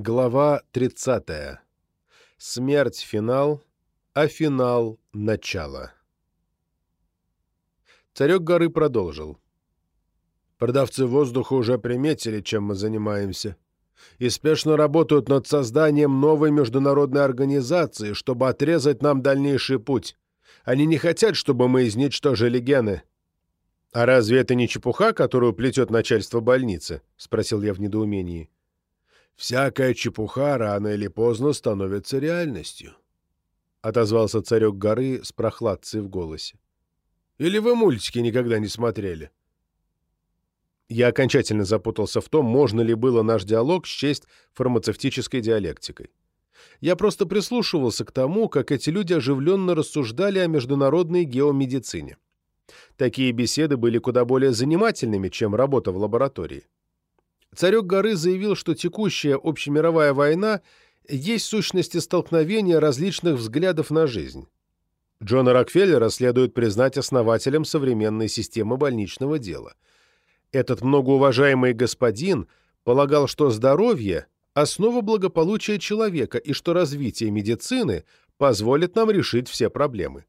Глава 30. Смерть – финал, а финал – начало. Царек горы продолжил. Продавцы воздуха уже приметили, чем мы занимаемся, и спешно работают над созданием новой международной организации, чтобы отрезать нам дальнейший путь. Они не хотят, чтобы мы изничтожили гены. «А разве это не чепуха, которую плетет начальство больницы?» — спросил я в недоумении. «Всякая чепуха рано или поздно становится реальностью», — отозвался царек горы с прохладцей в голосе. «Или вы мультики никогда не смотрели?» Я окончательно запутался в том, можно ли было наш диалог счесть фармацевтической диалектикой. Я просто прислушивался к тому, как эти люди оживленно рассуждали о международной геомедицине. Такие беседы были куда более занимательными, чем работа в лаборатории. Царек горы заявил, что текущая общемировая война есть сущности столкновение различных взглядов на жизнь. Джона Рокфеллера следует признать основателем современной системы больничного дела. Этот многоуважаемый господин полагал, что здоровье – основа благополучия человека и что развитие медицины позволит нам решить все проблемы.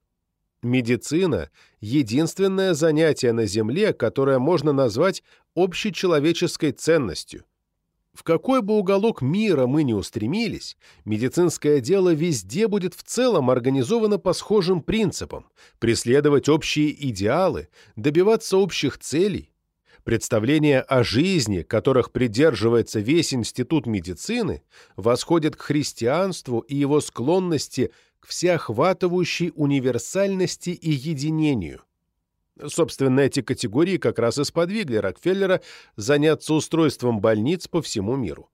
Медицина – единственное занятие на Земле, которое можно назвать общечеловеческой ценностью. В какой бы уголок мира мы ни устремились, медицинское дело везде будет в целом организовано по схожим принципам, преследовать общие идеалы, добиваться общих целей. Представления о жизни, которых придерживается весь институт медицины, восходят к христианству и его склонности – к всеохватывающей универсальности и единению. Собственно, эти категории как раз и сподвигли Рокфеллера заняться устройством больниц по всему миру.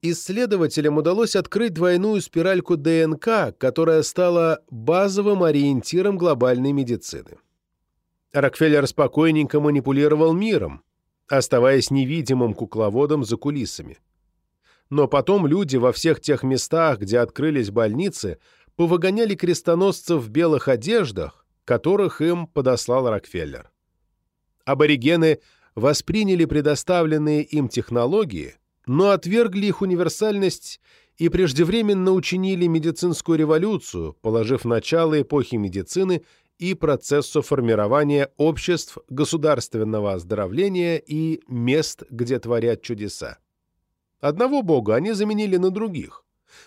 Исследователям удалось открыть двойную спиральку ДНК, которая стала базовым ориентиром глобальной медицины. Рокфеллер спокойненько манипулировал миром, оставаясь невидимым кукловодом за кулисами. Но потом люди во всех тех местах, где открылись больницы, повыгоняли крестоносцев в белых одеждах, которых им подослал Рокфеллер. Аборигены восприняли предоставленные им технологии, но отвергли их универсальность и преждевременно учинили медицинскую революцию, положив начало эпохи медицины и процессу формирования обществ государственного оздоровления и мест, где творят чудеса. Одного бога они заменили на других,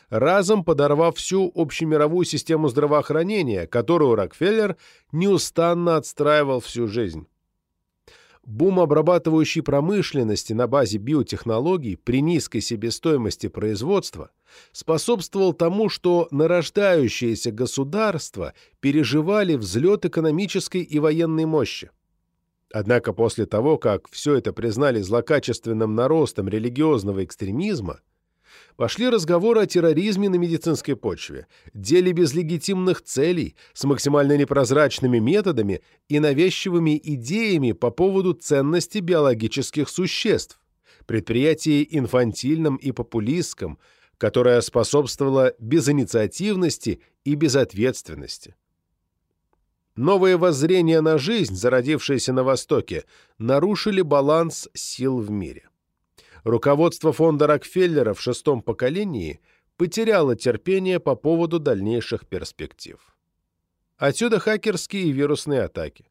разом подорвав всю общемировую систему здравоохранения, которую Рокфеллер неустанно отстраивал всю жизнь. Бум обрабатывающей промышленности на базе биотехнологий при низкой себестоимости производства способствовал тому, что нарождающиеся государства переживали взлет экономической и военной мощи. Однако после того, как все это признали злокачественным наростом религиозного экстремизма, пошли разговоры о терроризме на медицинской почве, деле без легитимных целей, с максимально непрозрачными методами и навязчивыми идеями по поводу ценности биологических существ, предприятии инфантильном и популистском, которое способствовало безинициативности и безответственности. Новые воззрения на жизнь, зародившиеся на Востоке, нарушили баланс сил в мире руководство фонда Рокфеллера в шестом поколении потеряло терпение по поводу дальнейших перспектив. Отсюда хакерские и вирусные атаки.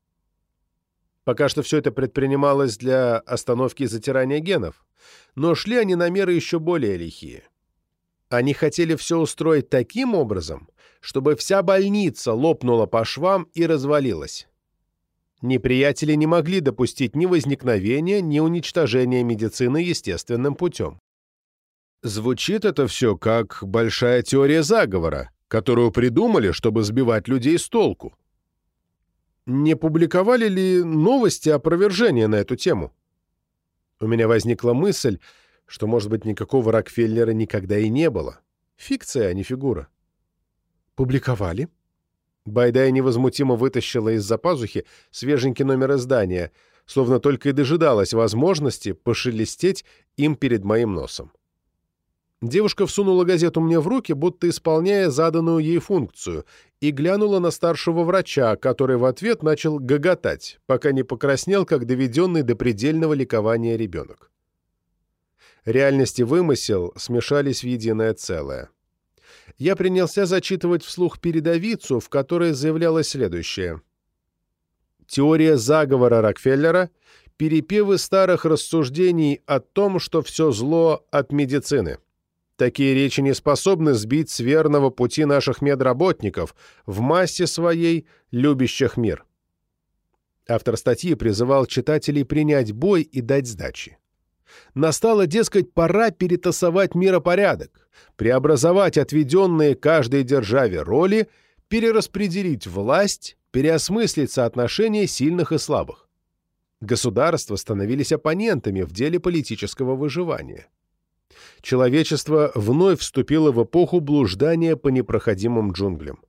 Пока что все это предпринималось для остановки затирания генов, но шли они на меры еще более лихие. Они хотели все устроить таким образом, чтобы вся больница лопнула по швам и развалилась неприятели не могли допустить ни возникновения, ни уничтожения медицины естественным путем. Звучит это все как большая теория заговора, которую придумали, чтобы сбивать людей с толку. Не публиковали ли новости опровержения на эту тему? У меня возникла мысль, что, может быть, никакого Рокфеллера никогда и не было. Фикция, а не фигура. Публиковали? Байдай невозмутимо вытащила из-за пазухи свеженький номер издания, словно только и дожидалась возможности пошелестеть им перед моим носом. Девушка всунула газету мне в руки, будто исполняя заданную ей функцию, и глянула на старшего врача, который в ответ начал гоготать, пока не покраснел, как доведенный до предельного ликования ребенок. Реальность и вымысел смешались в единое целое. Я принялся зачитывать вслух передовицу, в которой заявлялось следующее. Теория заговора Рокфеллера — перепевы старых рассуждений о том, что все зло от медицины. Такие речи не способны сбить с верного пути наших медработников, в массе своей любящих мир. Автор статьи призывал читателей принять бой и дать сдачи. Настало, дескать, пора перетасовать миропорядок, преобразовать отведенные каждой державе роли, перераспределить власть, переосмыслить соотношение сильных и слабых. Государства становились оппонентами в деле политического выживания. Человечество вновь вступило в эпоху блуждания по непроходимым джунглям.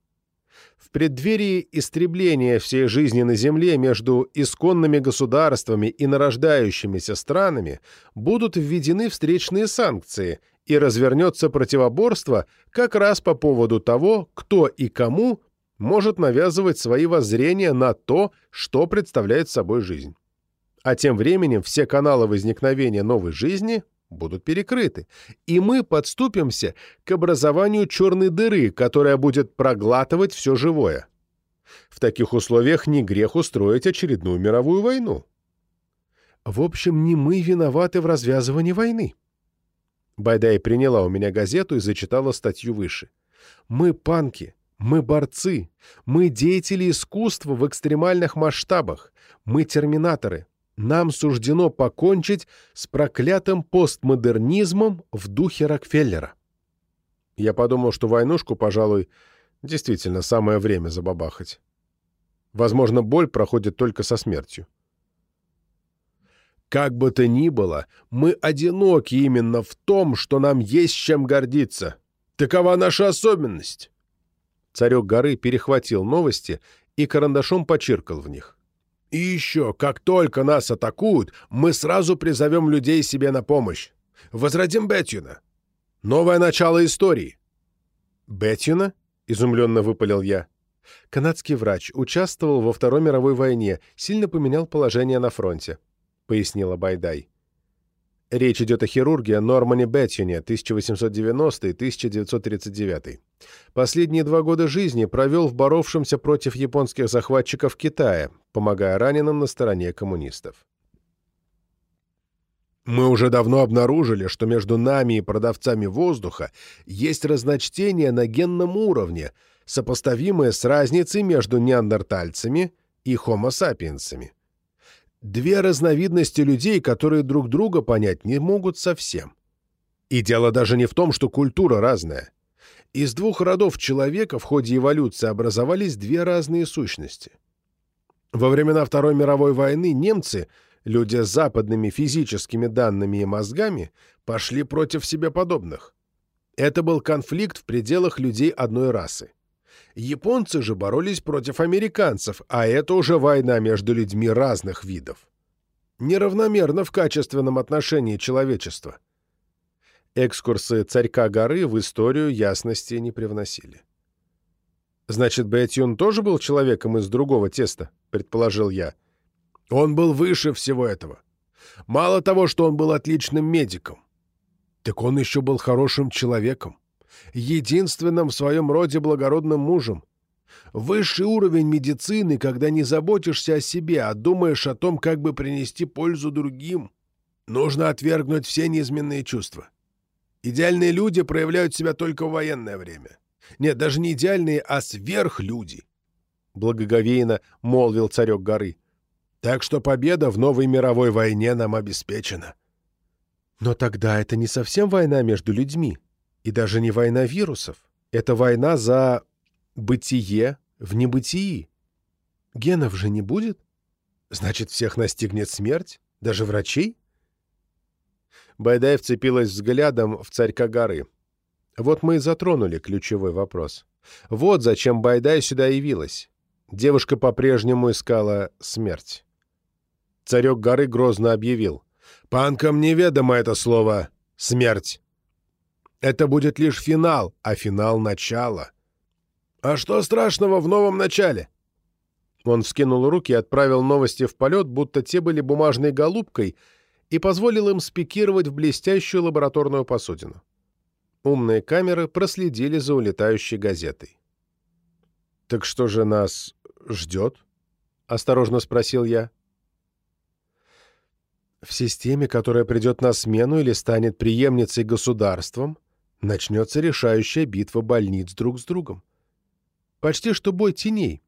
В преддверии истребления всей жизни на Земле между исконными государствами и нарождающимися странами будут введены встречные санкции, и развернется противоборство как раз по поводу того, кто и кому может навязывать свои воззрения на то, что представляет собой жизнь. А тем временем все каналы возникновения новой жизни будут перекрыты, и мы подступимся к образованию черной дыры, которая будет проглатывать все живое. В таких условиях не грех устроить очередную мировую войну. В общем, не мы виноваты в развязывании войны. Байдай приняла у меня газету и зачитала статью выше. Мы панки, мы борцы, мы деятели искусства в экстремальных масштабах, мы терминаторы, нам суждено покончить с проклятым постмодернизмом в духе Рокфеллера. Я подумал, что войнушку, пожалуй, действительно самое время забабахать. Возможно, боль проходит только со смертью. Как бы то ни было, мы одиноки именно в том, что нам есть чем гордиться. Такова наша особенность. Царек горы перехватил новости и карандашом почиркал в них. И еще, как только нас атакуют, мы сразу призовем людей себе на помощь. Возродим Бетюна. Новое начало истории. Бетюна? Изумленно выпалил я. Канадский врач участвовал во Второй мировой войне, сильно поменял положение на фронте, пояснила Байдай. Речь идет о хирурге Нормане Беттюне 1890-1939. Последние два года жизни провел в боровшемся против японских захватчиков Китая, помогая раненым на стороне коммунистов. Мы уже давно обнаружили, что между нами и продавцами воздуха есть разночтение на генном уровне, сопоставимое с разницей между неандертальцами и хомо-сапиенсами две разновидности людей, которые друг друга понять не могут совсем. И дело даже не в том, что культура разная. Из двух родов человека в ходе эволюции образовались две разные сущности. Во времена Второй мировой войны немцы, люди с западными физическими данными и мозгами, пошли против себе подобных. Это был конфликт в пределах людей одной расы. Японцы же боролись против американцев, а это уже война между людьми разных видов. Неравномерно в качественном отношении человечества. Экскурсы царька горы в историю ясности не привносили. «Значит, Бэтьюн тоже был человеком из другого теста?» — предположил я. «Он был выше всего этого. Мало того, что он был отличным медиком, так он еще был хорошим человеком единственным в своем роде благородным мужем. Высший уровень медицины, когда не заботишься о себе, а думаешь о том, как бы принести пользу другим. Нужно отвергнуть все неизменные чувства. Идеальные люди проявляют себя только в военное время. Нет, даже не идеальные, а сверхлюди. Благоговейно молвил царек горы. Так что победа в новой мировой войне нам обеспечена. Но тогда это не совсем война между людьми, и даже не война вирусов. Это война за бытие в небытии. Генов же не будет? Значит, всех настигнет смерть? Даже врачей? Байдай вцепилась взглядом в царька горы. Вот мы и затронули ключевой вопрос. Вот зачем Байдай сюда явилась. Девушка по-прежнему искала смерть. Царек горы грозно объявил. «Панкам неведомо это слово «смерть». Это будет лишь финал, а финал — начало. А что страшного в новом начале? Он вскинул руки и отправил новости в полет, будто те были бумажной голубкой, и позволил им спикировать в блестящую лабораторную посудину. Умные камеры проследили за улетающей газетой. «Так что же нас ждет?» — осторожно спросил я. «В системе, которая придет на смену или станет преемницей государством, начнется решающая битва больниц друг с другом. Почти что бой теней.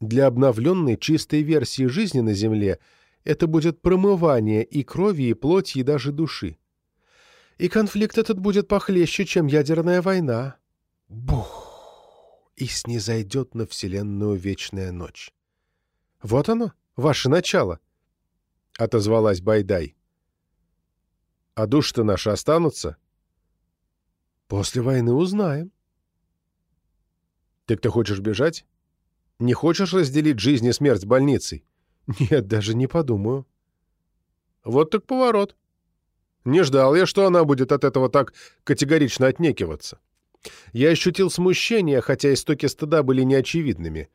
Для обновленной чистой версии жизни на Земле это будет промывание и крови, и плоти, и даже души. И конфликт этот будет похлеще, чем ядерная война. Бух! И снизойдет на Вселенную вечная ночь. Вот оно, ваше начало, — отозвалась Байдай. А души-то наши останутся? После войны узнаем. Так ты хочешь бежать? Не хочешь разделить жизнь и смерть с больницей? Нет, даже не подумаю. Вот так поворот. Не ждал я, что она будет от этого так категорично отнекиваться. Я ощутил смущение, хотя истоки стыда были неочевидными.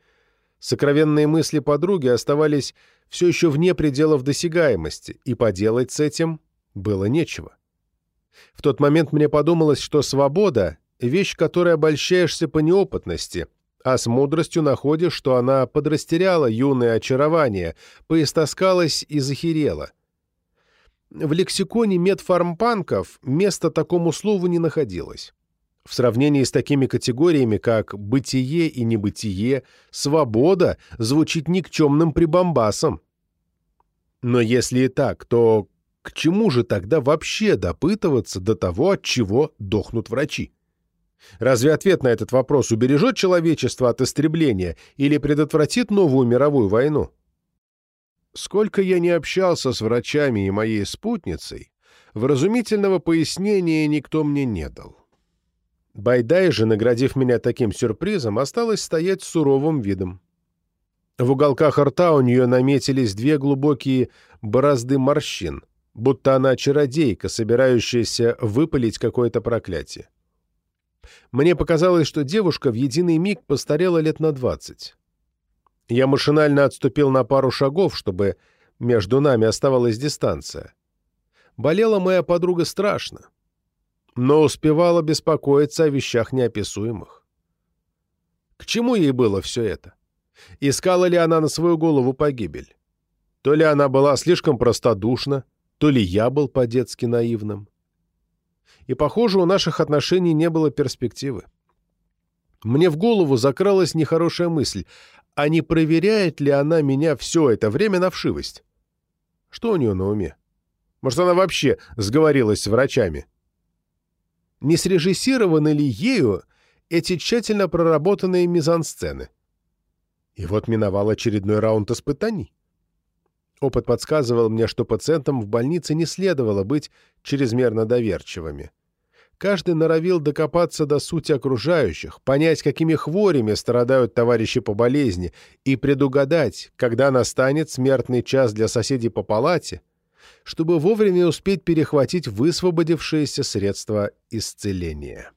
Сокровенные мысли подруги оставались все еще вне пределов досягаемости, и поделать с этим было нечего. В тот момент мне подумалось, что свобода — вещь, которой обольщаешься по неопытности, а с мудростью находишь, что она подрастеряла юное очарование, поистаскалась и захерела. В лексиконе медфармпанков места такому слову не находилось. В сравнении с такими категориями, как «бытие» и «небытие», «свобода» звучит никчемным прибамбасом. Но если и так, то к чему же тогда вообще допытываться до того, от чего дохнут врачи? Разве ответ на этот вопрос убережет человечество от истребления или предотвратит новую мировую войну? Сколько я не общался с врачами и моей спутницей, вразумительного пояснения никто мне не дал. Байдай же, наградив меня таким сюрпризом, осталась стоять с суровым видом. В уголках рта у нее наметились две глубокие борозды морщин, будто она чародейка, собирающаяся выпалить какое-то проклятие. Мне показалось, что девушка в единый миг постарела лет на двадцать. Я машинально отступил на пару шагов, чтобы между нами оставалась дистанция. Болела моя подруга страшно, но успевала беспокоиться о вещах неописуемых. К чему ей было все это? Искала ли она на свою голову погибель? То ли она была слишком простодушна, то ли я был по-детски наивным и, похоже, у наших отношений не было перспективы. Мне в голову закралась нехорошая мысль, а не проверяет ли она меня все это время на вшивость? Что у нее на уме? Может, она вообще сговорилась с врачами? Не срежиссированы ли ею эти тщательно проработанные мизансцены? И вот миновал очередной раунд испытаний. Опыт подсказывал мне, что пациентам в больнице не следовало быть чрезмерно доверчивыми. Каждый норовил докопаться до сути окружающих, понять, какими хворями страдают товарищи по болезни, и предугадать, когда настанет смертный час для соседей по палате, чтобы вовремя успеть перехватить высвободившиеся средства исцеления.